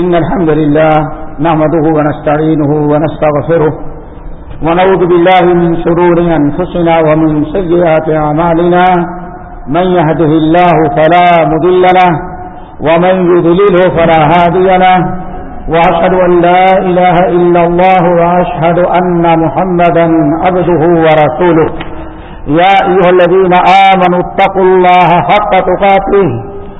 إن الحمد لله نحمده ونستعينه ونستغفره ونعوذ بالله من شرور أنفسنا ومن سيئات أعمالنا من يهده الله فلا مضل له ومن يذلله فلا هادي له وأشهد أن لا إله إلا الله وأشهد أن محمدا عبده ورسوله يا أيها الذين آمنوا اتقوا الله حق تقاته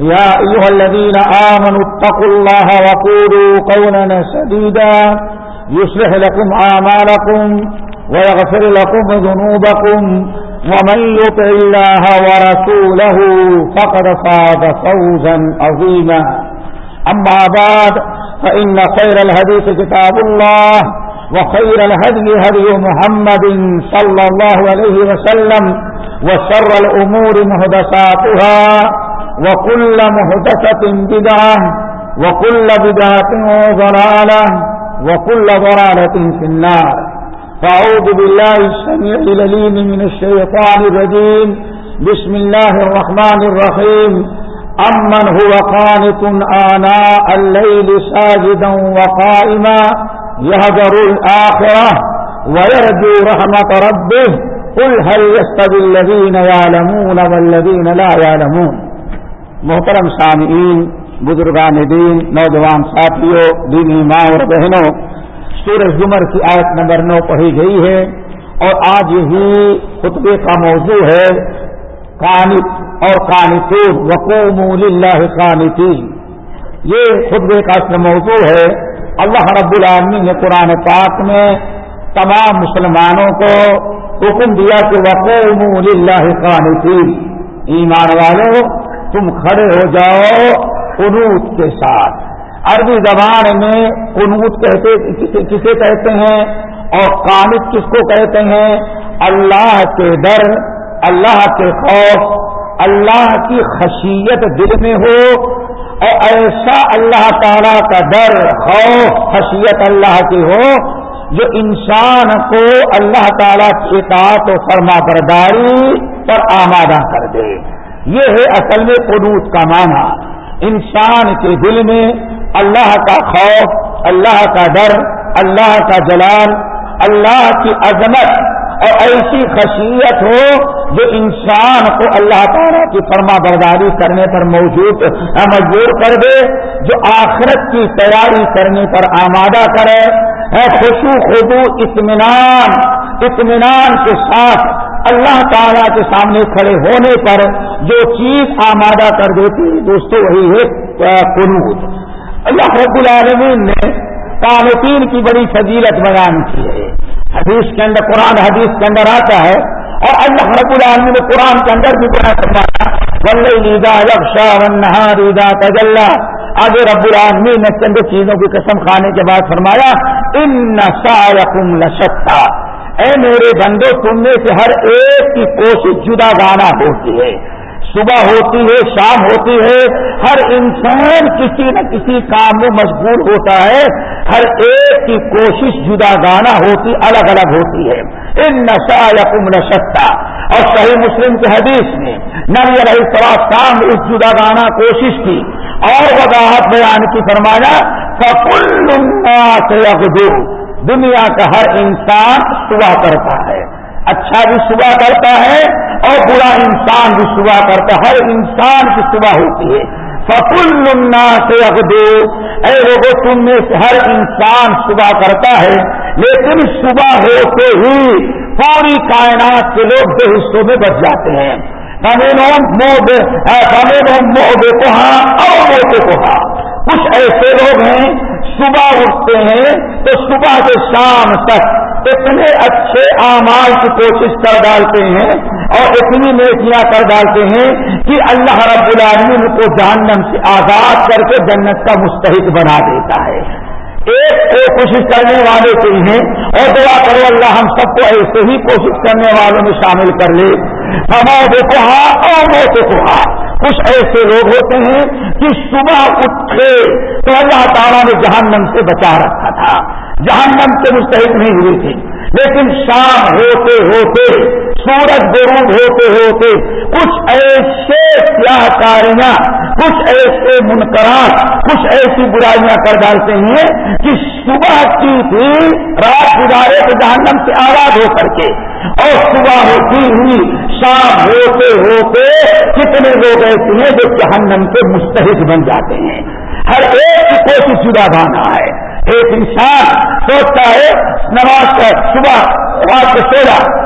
يا أيها الذين آمنوا اتقوا الله وقولوا قولا سديدا يصلح لكم آمالكم ويغفر لكم ذنوبكم ومن يطع الله ورسوله فقد فاض فوزا عظيما. أما بعد، فإن خير الهديث كتاب الله وخير الهدي هدي محمد صلى الله عليه وسلم وشر الأمور مهدساتها وكل مهدسة بدعة وكل بدعة ضلالة وكل ضلالة في النار فأعوذ بالله السميع لليم من الشيطان الرجيم بسم الله الرحمن الرحيم أمن هو قانت آناء الليل ساجدا وقائما يهجر الآخرة ويرجو رحمة ربه قل هل يستوي الذين يعلمون والذين لا يعلمون محترم سامعین بزرگان دین، نوجوان ساتھیوں، دینی ماں اور بہنوں، سورج زمر کی آیت نمبر نو پڑھی گئی ہے اور آج یہی خطبے کا موضوع ہے کانت اور کانتون وقوم اللہ کانتی یہ خطبے کا اصل موضوع ہے۔ اللہ رب العالمین نے قرآن پاک میں تمام مسلمانوں کو حکم دیا کہ وقوم اللہ کانتی ایمان والوں تم کھڑے ہو جاؤ قنوت کے ساتھ۔ عربی زبان میں قنوت کہتے کسے کہتے ہیں اور قانت کس کو کہتے ہیں؟ اللہ کے در اللہ کے خوف، اللہ کی خشیت دل میں ہو۔ اور ایسا اللہ تعالی کا در خوف، خشیت اللہ کی ہو جو انسان کو اللہ تعالیٰ کی اطاعت و فرما برداری پر آمادہ کر دے۔ یہ ہے اصل میں قدوت کا معنی۔ انسان کے دل میں اللہ کا خوف، اللہ کا ڈر، اللہ کا جلال، اللہ کی عظمت اور ایسی خشیت ہو جو انسان کو اللہ تعالیٰ کی فرما برداری کرنے پر موجود مجبور کر دے، جو آخرت کی تیاری کرنے پر آمادہ کرے۔ خوشو خدو اطمینان اطمینان کے ساتھ اللہ تعالیٰ کے سامنے کھڑے ہونے پر جو چیز آمادہ کر دیتی، دوستو، وہی ہے قنوت۔ اللہ رب العالمین نے قانتین کی بڑی فضیلت بیان کی ہے۔ حدیث کے اندر، قرآن حدیث کے اندر آتا ہے، اور اللہ رب العالمین نے قرآن کے اندر بھی بیان کروایا ولہ لیدا ونہا ریدا تجلّہ آگے رب العالمین نے چند چیزوں کی قسم کھانے کے بعد فرمایا ان نسائکم لشتا اے میرے بندو، تم میں سے ہر ایک کی کوشش جدا گانا ہوتی ہے۔ صبح ہوتی ہے، شام ہوتی ہے، ہر انسان کسی نہ کسی کام میں مشغول ہوتا ہے۔ ہر ایک کی کوشش جدا گانا ہوتی، الگ الگ ہوتی ہے۔ ان نشا یقم نشتا۔ اور صحیح مسلم کی حدیث میں نبی علیہ السلام شام اس جدا گانا کوشش کی اور وضاحت بیان کی، فرمایا فکل دنیا کا ہر انسان صبح کرتا ہے۔ اچھا بھی صبح کرتا ہے اور برا انسان بھی صبح کرتا ہے۔ ہر انسان کی صبح ہوتی ہے۔ فکل لنا سے اے لوگوں تم میں سے ہر انسان صبح کرتا ہے، لیکن صبح ہوتے ہی پوری کائنات کے لوگ دو حصوں میں بچ جاتے ہیں۔ کو ہاں اور کو ہاں۔ کچھ ایسے لوگ ہیں صبح اٹھتے ہیں تو صبح سے شام تک اتنے اچھے اعمال کی کوشش کر ڈالتے ہیں اور اتنی نیکیاں کر ڈالتے ہیں کہ اللہ رب العالمین کو جہنم سے آزاد کر کے جنت کا مستحق بنا دیتا ہے۔ ایک ایک کوشش کرنے والے کے ہیں اور دعا کرو اللہ ہم سب کو ایسے ہی کوشش کرنے والوں میں شامل کر لے۔ ہمارے دیکھو ہاں اور میں دیکھو ہاں کچھ ایسے لوگ ہوتے ہیں کہ صبح اٹھے تو اللہ تعالیٰ نے جہنم سے بچا رکھا تھا۔ جہنم سے مستحق نہیں ہوئی تھی۔ لیکن شام ہوتے ہوتے، سورج غروب ہوتے ہوتے، کچھ ایسے سیاہ کاریاں کچھ ایسے منقرات کچھ ایسی برائیاں کر ڈالتے ہیں کہ صبح کی تھی، رات گزارے تو جہنم سے آزاد ہو کر کے۔ اور صبح ہوتی ہوئی شام ہوتے ہوتے کتنے لوگ ایسے ہیں جو جہنم کے مستحق بن جاتے ہیں۔ ہر ایک کی کوشش جدا ہے۔ ایک انسان سوچتا ہے، نماز کا صبح رات کو سویا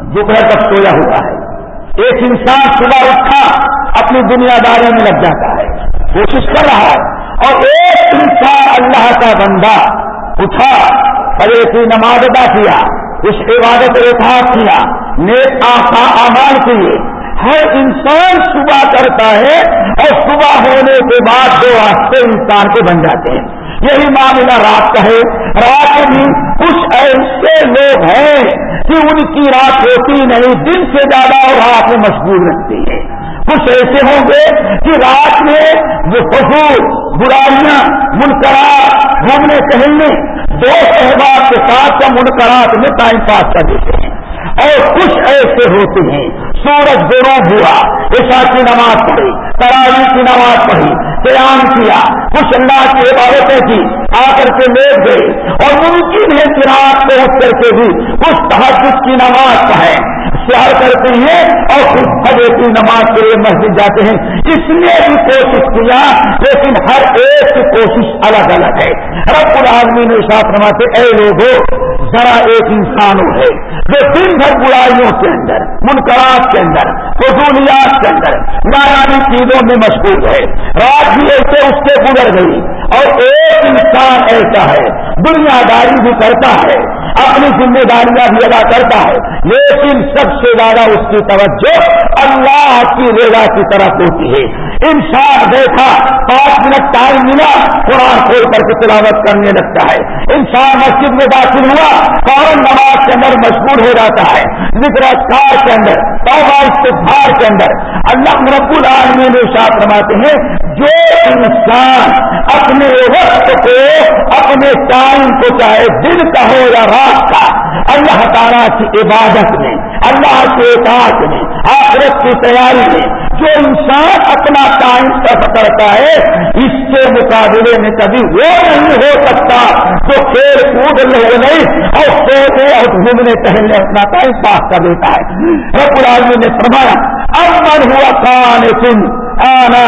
دوپہر تک سویا ہوا ہے۔ ایک انسان صبح اٹھا، اپنی دنیا داری میں لگ جاتا ہے۔ کوشش کر رہا ہے۔ اور ایک انسان اللہ کا بندہ اٹھا پڑے کی نماز ادا کیا، اس عبادت احتیاط کیا، نیک آسا آمان کیے۔ ہر انسان صبح کرتا ہے اور صبح ہونے کے بعد دو راستے انسان کے بن جاتے ہیں۔ یہی معاملہ رات کا ہے۔ رات میں کچھ ایسے لوگ ہیں کہ ان کی رات ہوتی نہیں، دن سے زیادہ اور رات میں مشغول رہتی ہے۔ کچھ ایسے ہوں گے کہ رات میں جو فصول برائیاں منقرات گھومنے ٹہلنے دو احباب کے ساتھ یا منقرات میں ٹائم پاس کر دیتے ہیں۔ اور کچھ ایسے ہوتے ہیں، سورج غروب ہوا عشا کی نماز پڑھی۔ تراوی کی نماز پڑھی، قیام کیا کچھ اللہ کی عبادتیں کی آ کر کے لیٹ گئے اور ممکن ہے کہ رات کر کے بھی کچھ تحجد کی نماز پڑھیں۔ پیار کرتے ہیں اور خود بڑے کی نماز کے لیے مسجد جاتے ہیں۔ اس نے بھی کوشش کیا، لیکن ہر ایک کی کوشش الگ الگ ہے۔ رب العالمین نے ساتھ رواتے اے لوگوں ذرا ایک انسان ہے جو دن بھر برائیوں کے اندر منقرات کے اندر، فضولیات کے اندر نارانی چیزوں میں مشغول ہے۔ رات بھی ایسے اس سے گزر گئی۔ اور ایک انسان ایسا ہے، دنیا داری بھی کرتا ہے، اپنی ذمہ داریاں بھی ادا کرتا ہے۔ لیکن سب سے زیادہ اس کی توجہ اللہ کی رضا کی طرف ہوتی ہے۔ انسان دیکھا پانچ منٹ ٹائم ملا، قرآن کھول کر کے تلاوت کرنے لگتا ہے۔ انسان مسجد میں داخل ہوا، فوراً نماز کے اندر مشہور ہو جاتا ہے۔ ذکر اذکار کے اندر، توبہ استفار کے اندر۔ اللہ رب العالمین نے ساتھ رواتے ہیں، جو انسان اپنے وقت کو، اپنے ٹائم کو چاہے دن کا ہو یا رات کا، اللہ تعالیٰ کی عبادت میں، اللہ کے اطاعت میں، آخرت کی تیاری میں جو انسان اپنا ٹائم سب کرتا ہے، اس کے مقابلے میں کبھی وہ نہیں ہو سکتا جو کھیل کود نہیں اور سونے اور گھومنے ٹہلنے اپنا ٹائم پاس کر دیتا ہے۔ رب العالمین نے فرمایا، امن ہوا کان سن آنا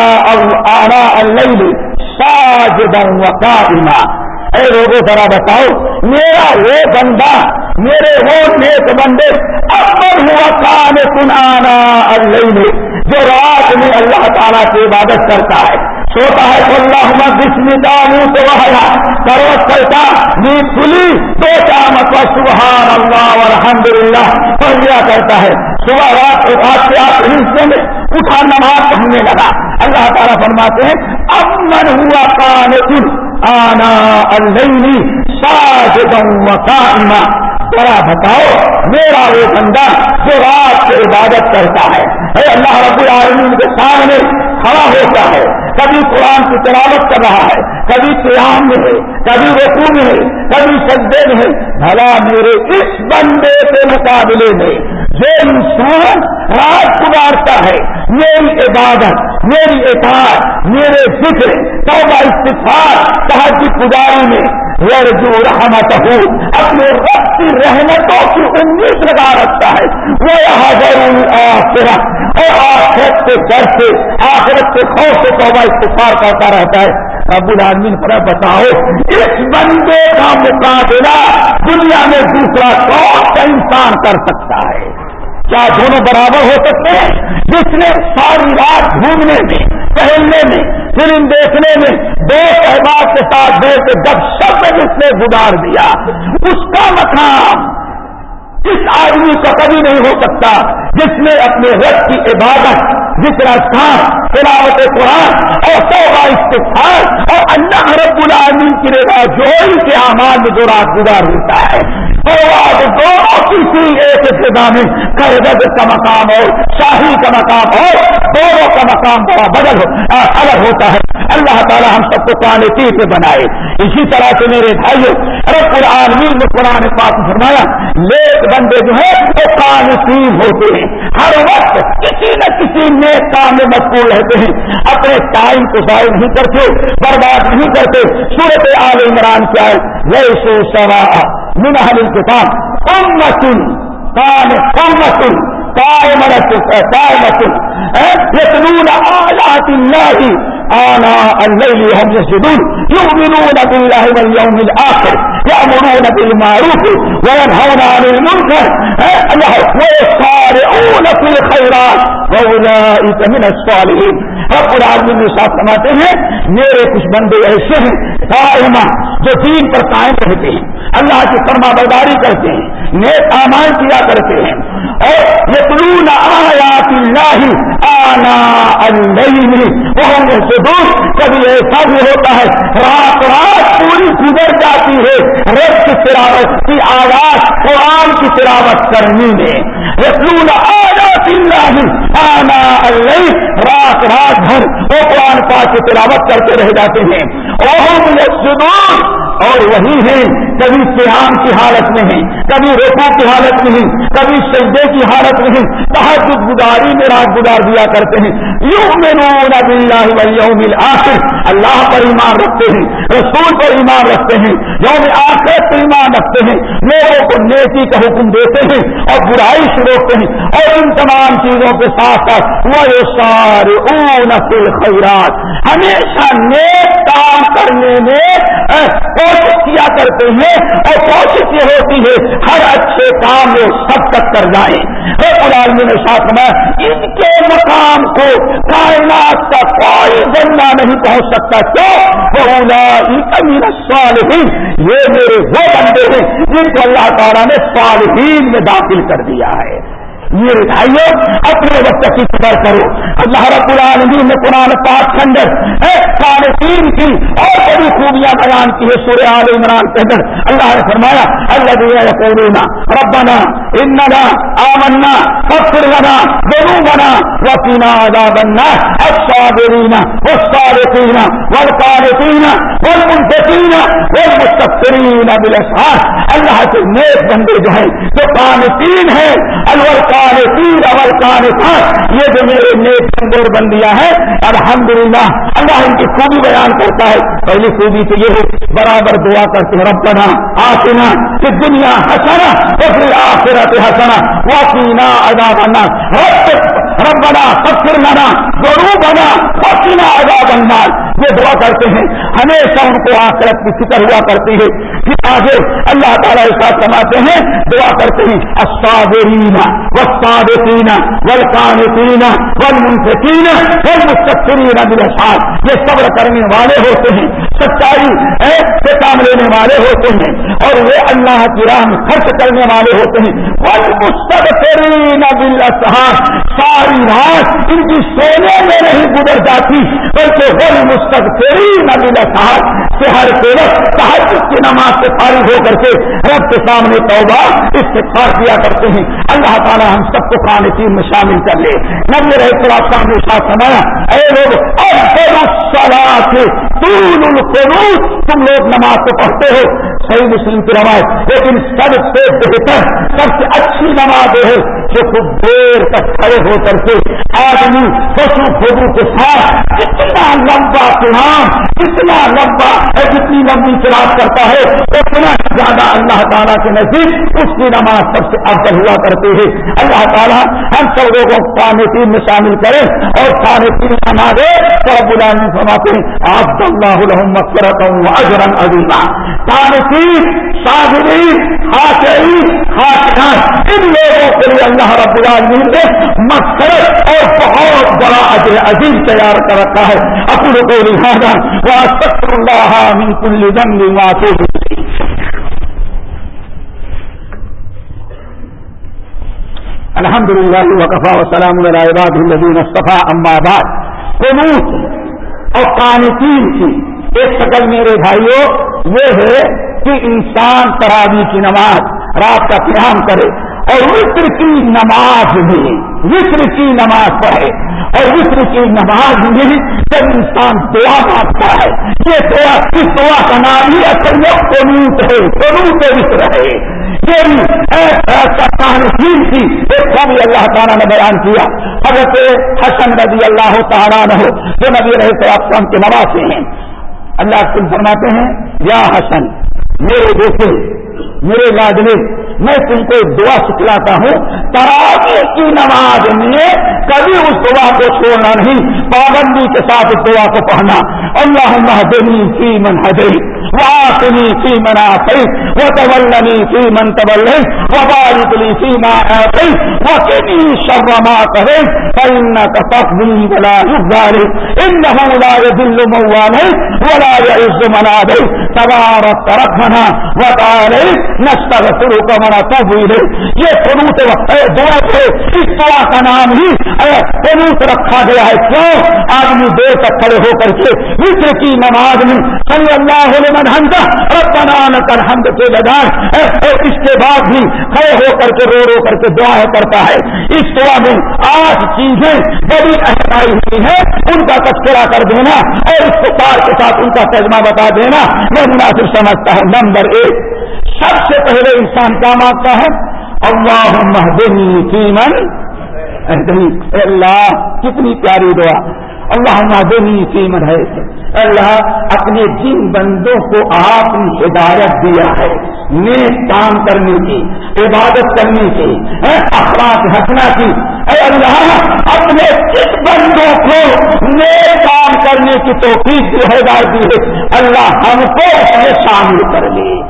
آنا اللہ ساجدن و قائما۔ اے لوگوں ذرا بتاؤ، میرا وہ بندہ، میرے وہ نیک بندے، امن ہوا کان سن آنا اللہ جو رات میں اللہ تعالیٰ کی عبادت کرتا ہے۔ سوتا ہے تو اللہ، منہ تو کرتا نیند کھلی۔ دو چار مطلب سبحان اللہ الحمد للہ پڑھیا کرتا ہے۔ صبح رات رات کے آپ حصے میں اٹھا نماز پڑھنے لگا۔ اللہ تعالیٰ فرماتے ہیں اب من ہوا کان آنا اللہ ساج ذرا بتاؤ، میرا وہ بندہ جو رات سے عبادت کرتا ہے۔ اے اللہ رب العالمین کے سامنے کھڑا ہوتا ہے، کبھی قرآن کی تلاوت کر رہا ہے، کبھی قیام میں ہے، کبھی رقو میں ہے، کبھی سجدے میں ہے، بھلا میرے اس بندے کے مقابلے میں جو انسان رات گزارتا ہے، میری عبادت، میری اطاعت، میرے ذکر، توبہ استفار تحجی پجاری میں جو رحمت اپنے رب کی رحمتوں کی امید لگا رکھتا ہے۔ وہ یہاں ضرور آخرت اور آخرت کے ڈر سے، آخرت کے خوف سے توبہ استفار کرتا رہتا ہے۔ ابو العالمین پر بتاؤ، اس بندے کا مقابلہ دنیا میں دوسرا کون سا انسان کر سکتا ہے؟ کیا دونوں برابر ہو سکتے ہیں؟ جس نے ساری رات گھومنے میں، ٹہلنے میں، فلم دیکھنے میں دو احباب کے ساتھ بیٹھ کے جب شب جس نے گزار دیا، اس کا مقام اس آدمی کا کبھی نہیں ہو سکتا جس نے اپنے رب کی عبادت جس راستان تلاوت قرآن اور توبہ استفار اور اللہ رب العالمین کی رضا جوئی کے آمان میں جو رات گزار ہوتا ہے۔ دونوں کسی ایک ابتدا میں کرد کا مقام اور شاہی کا مقام اور دونوں کا مقام بڑا بدل الگ ہوتا ہے۔ اللہ تعالیٰ ہم سب کو پانے سے بنائے۔ اسی طرح سے میرے بھائیوں رب العالمین نے قرآن پاک فرمایا لیک بندے جو ہیں، وہ کانسیب ہوتے ہیں۔ ہر وقت کسی نہ کسی نیک کام میں مشغول رہتے ہیں۔ اپنے ٹائم کو ضائع نہیں کرتے، برباد نہیں کرتے۔ صورت عال عمران کیا ہے وہ سو سوا۔ من اهل الكتاب امه کام کم مسن کائے مرت یتنون آیات اللہ آنا الليل هم يسجدون يؤمنون بالله واليوم الآخر، يأمرون بالمعروف وينهون عن المنكر ويسارعون في الخيرات. وأولئك من الصالحين. رب العالمین نے ساتھ سماتے ہیں، میرے کچھ بندے ایسے ہیں قائمہ جو دین پر قائم رہتے ہیں، اللہ کی فرما برداری کرتے ہیں، نیک امان کیا کرتے ہیں، اور یتلون آنا اللیل وهم کبھی ایسا بھی ہوتا ہے، رات رات پوری گزر جاتی ہے رب کی تلاوت کی آواز، قرآن کی تلاوت کرنے میں۔ یتلون آیات آنا اللیل رات رات بھر وہ قرآن پاک کی تلاوت کرتے رہ جاتے ہیں۔ وهم اور وہی ہیں، کبھی سیام کی حالت میں ہیں، کبھی روکو کی حالت میں ہیں، کبھی سجدے کی حالت میں ہیں۔ تحجد گزاری میں رات گزار دیا کرتے ہیں۔ یوں میں آخر اللہ پر ایمان رکھتے ہیں، رسول پر ایمان رکھتے ہیں، یوم آخر پر ایمان رکھتے ہیں۔ لوگوں کو نیکی کا حکم دیتے ہیں اور برائی سے روکتے ہیں۔ اور ان تمام چیزوں کے ساتھ ساتھ وہ سارے اون خیرات ہمیشہ نیک کام کرنے میں کوشش کیا کرتے ہیں اور کوشش یہ ہوتی ہے ہر اچھے کام میں سب تک کر جائیں۔ قرآن نے ساتھ میں ان کے مقام کو کائنات کا کوئی جنہ نہیں پہنچ سکتا۔ کیوں؟ بولا امین صالحین یہ میرے وہ بندے ہیں جن کو اللہ تعالیٰ نے صالحین میں داخل کر دیا ہے۔ میرے بھائیوں، اپنے وقت کی قدر کرو۔ اللہ رب العالمین نے قرآن پاک خنڈر سارے تین کی اور بڑی خوبیاں بیان کی ہے سورہ عال عمران کے اندر۔ اللہ نے فرمایا اللہ دیا کورونا ربنا اننا آمنا فخر لنا ذنوبنا وقنا عذاب النار۔ الصابرین والصادقین والقانتین والمنفقین والمستغفرین بالاسحار اللہ کے نیک بندے جو ہیں، جو قانتین ہیں الورقان تیر اول کان یہ جو میرے نیک کمزور بندیاں ہیں، الحمدللہ، اللہ ان کی خوبی بیان کرتا ہے۔ پہلی خوبی تو یہ ہے، برابر دعا کرتے ہیں، ربنا آسنا کہ دنیا ہسنا تو پھر آخرت ہسنا وسینا ادا بنا رب بنا سب پھر بنا گرو بنا وسینا ادا بننا یہ دعا کرتے ہیں۔ ہمیشہ ان کو آخرت کی فکر ہوا کرتی ہے پھر آگے اللہ تعالیٰ ایسا سماتے ہیں۔ دعا کرتے ہیں۔ اسابرینا والصادقین والقانتین والمنفقین والمستقرین بالاسحار یہ صبر کرنے والے ہوتے ہیں۔ سچائی ہے سے کام لینے والے ہوتے ہیں اور وہ اللہ کی راہ میں خرچ کرنے والے ہوتے ہیں۔ والمستقرین بالاسحار ساری رات ان کی سونے میں نہیں گزر جاتی، بلکہ والمستقرین بالاسحار سے ہر کے وقت تحجد کی نماز سے فارغ ہو کر کے رب کے سامنے توبہ، استغفار کیا کرتے ہیں۔ اللہ تعالی ہم سب کو قرآن تین میں شامل کر لے۔ نبی رہے تو آپ سامنے ساتھ سمایا اے لوگ اب تم لوگ نماز کو پڑھتے ہو، صحیح مسلم کی روایت، لیکن سب سے بہتر، سب سے اچھی نماز ہے جو خوب دیر تک کھڑے ہو کر کے آدمی پشو خوبو کے ساتھ اتنا لمبا قرآن اتنا لمبا جتنی لمبی چراغ کرتا ہے اتنا زیادہ اللہ تعالیٰ کے نزدیک اس کی نماز سب سے افضل ہوا کرتے ہیں اللہ تعالیٰ ہم سب لوگوں کو کھانے تین میں شامل کرے اور کھانے تین ہمارے سب بلانی فرماتے ہیں آپ اللہ الحمد کرتا ہوں اجرن عظیمہ کھانے تین شاہری خاصی خاص ان لوگوں کے لیے اللہ رب العالمین نے مسرت اور بہت بڑا اجر عظیم تیار کر رکھا ہے۔ اپنے کو لہٰذا اللہ من کل جنگ معافی الحمد للہ وقفا وسلام العباد الدین صفا بعد. قنوت اور قانتین کی ایک شکل میرے بھائیوں یہ ہے کہ انسان تراوی کی نماز رات کا قیام کرے اور وطر کی نماز بھی وطر کی نماز پڑھے۔ اور وطر کی نماز میں جب انسان دعا مانگتا ہے، یہ دعا اس دعا کا نام ہی اصل میں قنوت ہے قنوت وطر ہے یہ تھی، ایک بھی اللہ تعالیٰ نے بیان کیا۔ حضرت حسن نبی اللہ تعالیٰ نہ ہو جو نبی رہے تو آپ کے نوازے ہیں۔ اللہ تم فرماتے ہیں، یا حسن، میرے بیٹے، میرے لاڈلے میں تم کو دعا سکھلاتا ہوں، تراوی کی نماز میں کبھی اس دعا کو چھوڑنا نہیں، پابندی کے ساتھ اس دعا کو پڑھنا۔ اللہ مہدنی فی من ہدئی وآتنی فی من آتی وتولنی فی من تولي وبارك لي فيما آتي وقني شر ما قضيت فإنك تقضي ولا يقضى إنه لا يذل من واليت ولا يعز من عاديت تبارك ربنا وتعالى نستغفرك من یہ فروٹ دعا سے اس دعا کا نام ہی فروٹ رکھا گیا ہے. کیوں؟ آدمی دیر تک کھڑے ہو کر کے مصر کی نماز میں صلی اللہ علیہ ربنا کر حمد کے لگان اس کے بعد بھی کھڑے ہو کر کے رو رو کر کے دعا کرتا ہے. اس دعا میں آٹھ چیزیں بڑی اہم ہوئی ہیں. ان کا تذکرہ کر دینا اور اس کے ساتھ ان کا تجمہ بتا دینا. میں مناسب سمجھتا ہوں نمبر ایک، سب سے پہلے انسان کیا مانگتا ہے؟ اللہ مہدنی سیمن اللہ، کتنی پیاری دعا۔ اللہ مہدنی سیمن ہے اللہ، اپنے جن بندوں کو آپ نے ہدایت دیا ہے، نیک کام کرنے کی، عبادت کرنے کی افراد ہٹنا کی اے اللہ، اپنے کس بندوں کو نئے کام کرنے کی توفیق جو ہے دی ہے۔ اللہ ہم کو اپنے شامل کر لے۔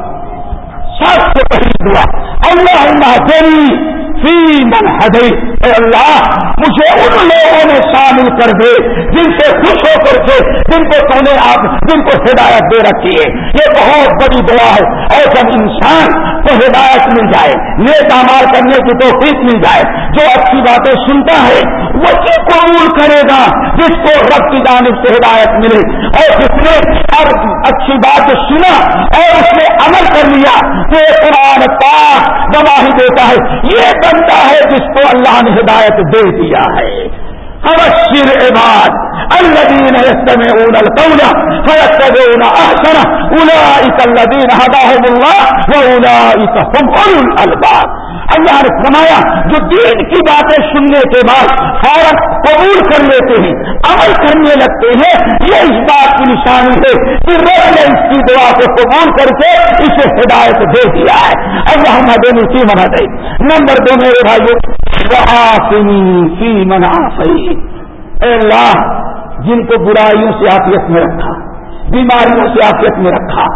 سب سے پہلی دعا، اللہ اللہ تیری فی من ہدی اے اللہ، مجھے ان لوگوں میں شامل کر دے جن سے خوش ہو کر کے، جن کو تو نے آپ، جن کو ہدایت دے رکھی ہے۔ یہ بہت بڑی دعا ہے۔ اور جب انسان کو ہدایت مل جائے، نیک مال کرنے کی تو مل جائے۔ جو اچھی باتیں سنتا ہے وہی قبول کرے گا، جس کو رب کی جانب سے ہدایت ملے۔ اور جس نے ہر اچھی بات سنا اور اس نے عمل کر لیا تو قرآن پاک گواہی دیتا ہے۔ یہ بنتا ہے جس کو اللہ نے ہدایت دے دیا ہے۔ ابشر عباد الذين يستمعون القول فيتبعون احسنه اولئك الذين هداهم الله واولئك هم اولو الالباب۔ اللہ نے فرمایا، جو دین کی باتیں سننے کے بعد فوراً قبول کر لیتے ہیں، عمل کرنے لگتے ہیں، یہ اس بات کی نشانی ہے کہ رب نے اس کی دعا کو قبول کر کے اسے ہدایت دے دیا ہے۔ اللہ مدنی کی منا دے نمبر دو میرے بھائیو منا اے اللہ، جن کو برائیوں سے آفیت میں رکھا، بیماریوں سے آفیت میں رکھا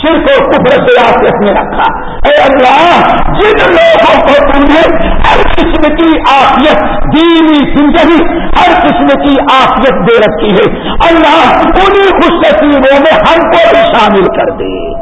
شرک و کفر سے آفیت میں رکھا۔ اے اللہ، جن لوگوں کو تم نے ہر قسم کی آفیت دینی زندگی، ہر قسم کی آفیت دے رکھی ہے۔ اللہ انہیں خوش نصیبوں میں ہم کو بھی شامل کر دے۔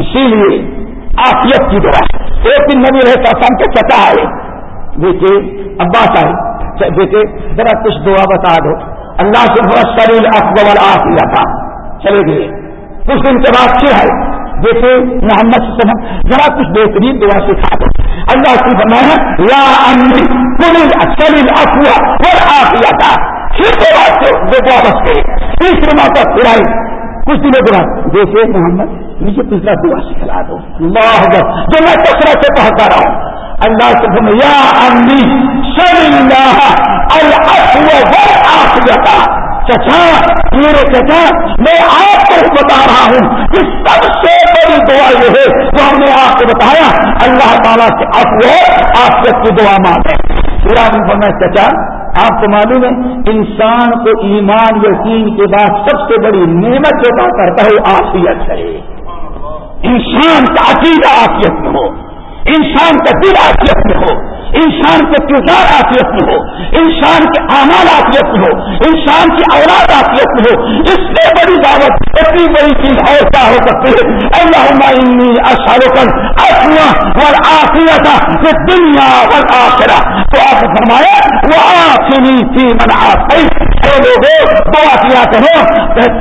اسی لیے آفیت کی دعا ایک دن نبی رہتا سم کے چتا ہے دیکھیے ابا صاحب دیکھیے ذرا کچھ دعا بتا دو۔ اللہ سے بہت شریل افغل آفیہ تھا۔ چلے گئے۔ کچھ دن کے بعد پھر ہے؟ جیسے محمد سے ذرا کچھ بہترین دعا سکھا دو اللہ کی بنایا یا امن پوری چلی افوا اور آفیا تھا پھر کے بعد سے دو دعا بس گئے تیسری ماں کا پھرائی کچھ دنوں کے بعد جیسے محمد مجھے تیسرا دعا سکھلا دو۔ اللہ جو میں کثرت سے پہنچا رہا ہوں۔ اللہ سے بھول یا امنی سلی اللہ الفوا آفیا تھا چچا میرے چچا میں آپ کو بتا رہا ہوں کہ سب سے بڑی دعا یہ ہے، جو ہم نے آپ کو بتایا، اللہ تعالیٰ سے آپ آپ سب کی دعا مانگے۔ پورا میں چچا آپ کو معلوم ہے، انسان کو ایمان یقین کے بعد سب سے بڑی نعمت جو کرتا ہے آفیت ہے۔ انسان کا عقیدہ آفیت میں ہو، انسان کا دل آفیت میں ہو۔ انسان کے کردار آفیت میں ہو، انسان کے آمال آفیت میں ہو، انسان کی اولاد آفیت میں ہو۔ اس سے بڑی دعوت، اتنی بڑی چیز اور کیا ہو سکتی ہے؟ اللہ اشارکن افوا اور آفیت دنیا اور آخرا تو آپ نے فرمایا وہ آخری تھی من آپ لوگوں دعا کیا کرو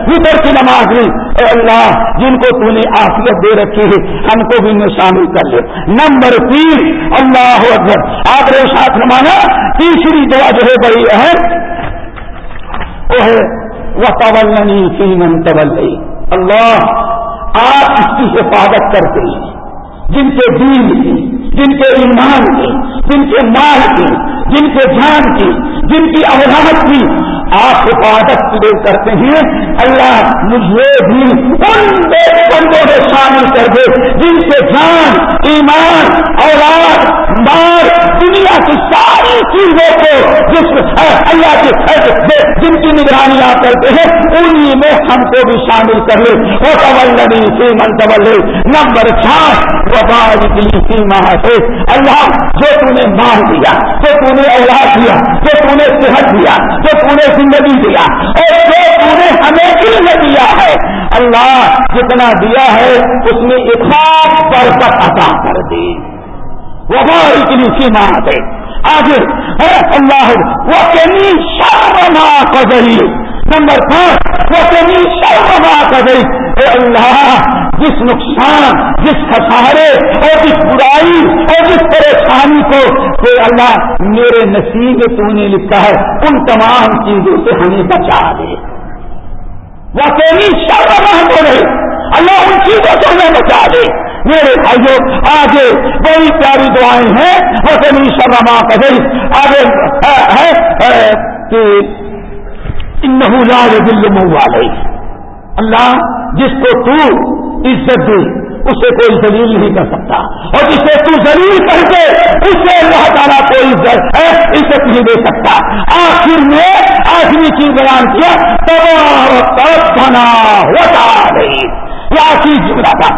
فطر کی نماز لی اے اللہ، جن کو تو نے آفیت دے رکھی ہے، ہم کو بھی شامل کر لے۔ نمبر تین، اللہ اکبر۔ آپ نے ساتھ رمانا تیسری دعا جو ہے بڑی اہم۔ وہ ہے وہ طول فی من طول اللہ، آپ اس کی حفاظت کرتے ہیں۔ جن کے دین کی، جن کے ایمان کی، جن کے مال کی، جن کے جان کی، جن کی اولاد کی۔ عبادت حفاظت کرتے ہیں اللہ مجھے بھی ان بندوں میں شامل کر دے، جن سے جان، ایمان، اولاد مار دنیا ساری چیزوں کو جس اللہ کے جن کی نگرانی آپ کرتے ہیں انہیں میں ہم کو بھی شامل کر لے وہ قبل لڑی سی من قبل نمبر چار وبال کی سیما سے اللہ، جو تم نے مار دیا، جو تم نے اولاد دیا، جو تم نے صحت دیا، جو تم نے زندگی دیا، اور جو تم نے ہمیں علم دیا ہے۔ اللہ جتنا دیا ہے، اس میں ایک خاص برکت عطا کر دی وہ اتنی سیما ہے آگے اللہ وہ کمی شرما کا نمبر پانچ وہ کمی شرما کا ذریعے اے اللہ، جس نقصان، جس خسارے اور جس برائی اور جس پریشانی کو کہ اللہ، میرے نصیب تو نے لکھا ہے، ان تمام چیزوں سے ہمیں بچا دے. وہ کہیں شرم ہو رہے اللہ، ان چیزوں سے ہمیں بچا دے. میرے بھائیوں آگے بڑی پیاری دعائیں ہیں۔ وہ کہیں شرم آگے ہے کہ دل والے اللہ جس کو تو عزت دے، اسے کوئی دلیل نہیں کر سکتا۔ اور جسے تو ضرور کر کے، اسے اللہ تعالیٰ کوئی عزت نہیں دے سکتا۔ آخر میں آخری چیز بیان کیا؟ طرف بنا ہوتا نہیں جملہ تھا۔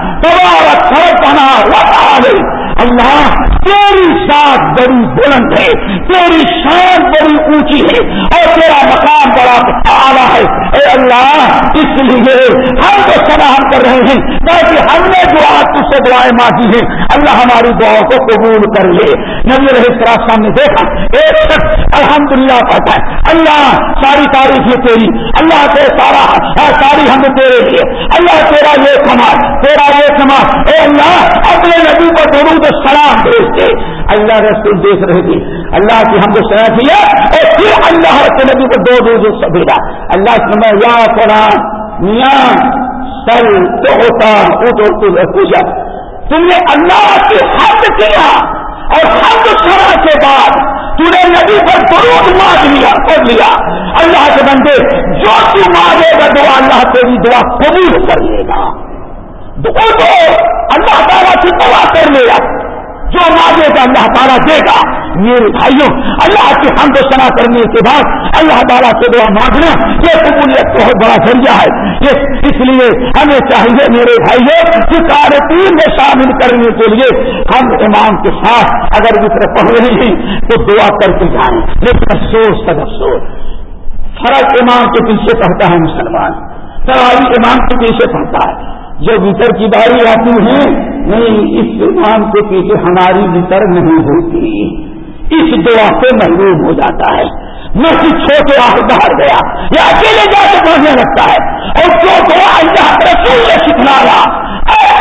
اللہ، تیری سات بڑی بلند ہے، تیری شان بڑی اونچی ہے اور تیرا مقام بڑا اعلیٰ ہے۔ اے اللہ، اس لیے ہم تو سلام کر رہے ہیں تاکہ ہم نے جو سے دعائیں مانگی ہیں۔ اللہ ہماری دعاؤں کو قبول کر لے۔ نبی رہے سامنے دیکھا، ایک شخص الحمد للہ پڑھتا ہے، اللہ ساری تاریخ تیری، اللہ سے سارا ساری ہم تیرے لیے، اللہ تیرا یہ کمال تیرا یہ کمال اے اللہ، اپنے نبی کو درود سلام بھیج دے۔ اللہ رسول دیکھ رہے تھے، اللہ کی ہم کو سنا کیا اور پھر اللہ کے نبی کو دو دو بھیجا۔ اللہ سے میں یا قرآن، میاں سل تو ہوتا پوجا تم نے اللہ کی حد کیا اور حد سرا کے بعد تو نے نبی پر درود مانگ لیا، کر لیا۔ اللہ کے بندے، جو تو مانگے گا دعا، اللہ تیری دعا قبول کر لے گا تو اللہ تعالیٰ کی دعا کر لے گا۔ جو مانگے گا، اللہ تعالیٰ دے گا۔ میرے بھائیوں، اللہ کی ہم کو سنا کرنے کے بعد اللہ تعالیٰ سے دعا مانگنا، یہ قبولیت بہت بڑا ذریعہ ہے۔ اس لیے ہمیں چاہیے میرے بھائیوں، کہ کارتین میں شامل کرنے کے لیے ہم امام کے ساتھ اگر متر پڑھ رہے ہیں، تو دعا کر کے جائیں۔ لیکن افسوس سد افسوس۔ فرق امام کے پیچھے پڑھتا ہے مسلمان۔ سواری امام کے پیچھے پڑھتا ہے۔ جو بتر کی باری آتی ہے، نہیں، اس امام کے پیچھے ہماری بتر نہیں ہوتی۔ اس دعا سے محروم ہو جاتا ہے۔ مسجد چھو کے آ باہر گیا۔ یا اکیلے جا کے پڑھنے لگتا ہے۔ اور جو دعا اللہ رسول نے سکھلایا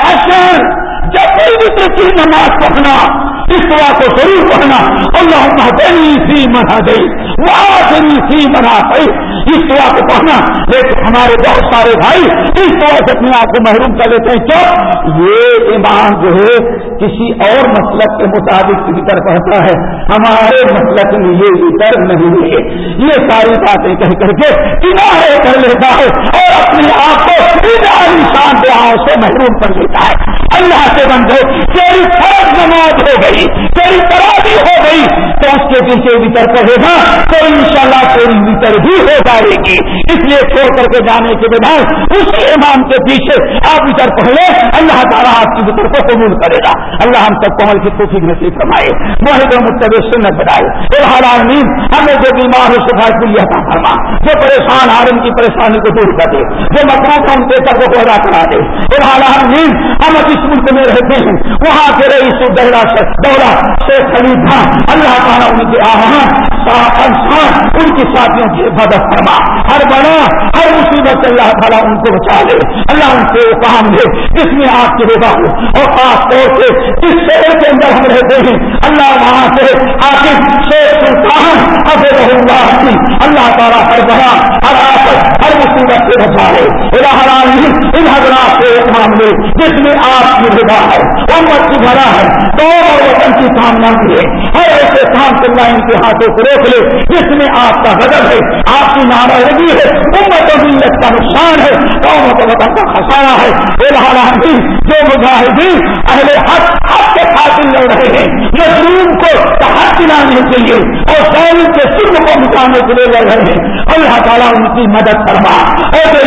حسن، جب کوئی بھی کی نماز پڑھنا اس دعا کو ضرور پڑھنا۔ اللہ دینی سی منا دے وہ سی منا پہ اس دعا کو پڑھنا۔ لیکن ہمارے بہت سارے بھائی اس دعا سے اپنے آپ کو محروم کر لیتے ہیں۔ کیوں یہ ایمان جو ہے، کسی اور مسلک کے مطابق ذکر پڑھتا ہے۔ ہمارے مسلک میں یہ ذکر نہیں ہے۔ یہ ساری باتیں کہہ کر کے کنارے کر لیتا ہے اور اپنے آپ کو انسان دعاؤں سے محروم کر لیتا ہے۔ اللہ سے بندے، تیری فرض نماز ہو گئی، تیری ترابی ہو گئی، تو اس کے پیچھے وطر پڑے گا، تو ان شاء اللہ تیری وطر بھی ہو جائے گی۔ اس لیے چھوڑ کر کے جانے کے بجائے اسی امام کے پیچھے آپ وطر پڑھے، اللہ تعالیٰ آپ کی وطر کو قبول کرے گا۔ اللہ ہم سب کو عمل کی توفیق نصیب فرمائے۔ محد و متب سنت بتائے۔ العالمین، ہمیں جو بیمار ہو صفا کلی عطا فرما، جو پریشان آر ان کی پریشانی کو دور کر دے، جو مکروں کا ان کے کو پیدا کرا دے۔ العالمین، ہم اس ملک میں رہتے ہیں۔ وہاں کے رئیس دہرا دورہ شیخ خلیفہ اللہ تعالیٰ ان کے آہان ان کی ساتھیوں کی مدد فرما۔ ہر بڑا، ہر مصیبت سے اللہ تعالیٰ ان کو بچا لے۔ اللہ ان کو کام دے جس میں آپ کی رضا ہو۔ اور خاص طور سے جس شہر کے اندر ہم رہتے ہیں۔ اللہ وہاں سے آصف شیخ سلطان حفظ اللہ کی۔ اللہ تعالیٰ ہر بڑا، ہر آفت، ہر مصیبت سے بچا لے۔ ان حضرات سے معاملے جس میں آپ کی رضا ہے۔ امت کی بھرا ہے دور اور وطن کی کامنا کی ہے ہر ایسے کام سے اللہ ان کے ہاتھوں کو روک لے جس میں آپ کا غضب ہے، آپ کی ناراضگی ہے، امت و ملت کا نقصان ہے قوم و وطن کا خسارہ ہے۔ الحال جو مجاہدین اہل حق حق کے خاطر لڑ رہے ہیں، مظلوم کو حق دلانے کے لیے اور ظالم کے سر کو مٹانے کے لیے لڑ رہے ہیں۔ اللہ تعالیٰ ان کی مدد فرما۔ اور جو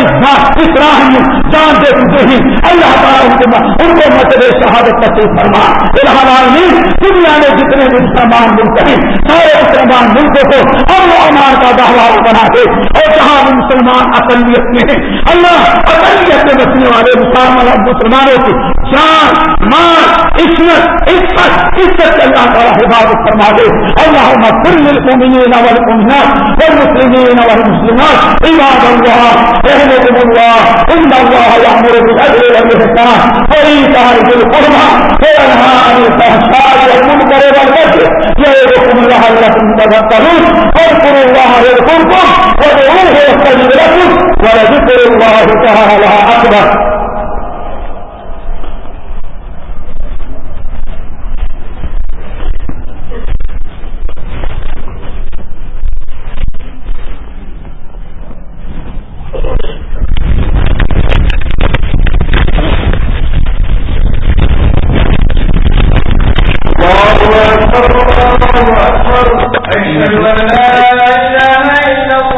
اس راہ میں جان دے چکے ہیں، اللہ تعالیٰ ان کو ان کو مدد شہادت نصیب فرما العالمین دنیا میں جتنے بھی مسلمان ملک ہیں، سارے مسلمان ملکوں کو ہم امان کا دہوار بنا دے۔ اور جہاں بھی مسلمان اقلیت میں ہیں، اللہ اقلیت میں بسنے والے مسلمان مسلمانوں کی جان، مان عصمت عزت عزت اللہ تعالیٰ حفاظت فرما دے۔ اللهم كل للمؤمنين والمؤمنات والمسلمين والمسلمات، عباد الله رحمكم الله ان الله يامر بالعدل والاحسان وايتاء ذي القربى، وينهى عن الفحشاء والمنكر والبغي، يعظكم لعلكم تذكرون اذكروا الله يذكركم، وادعوه يستجب لكم ولذكر الله تعالى اكبر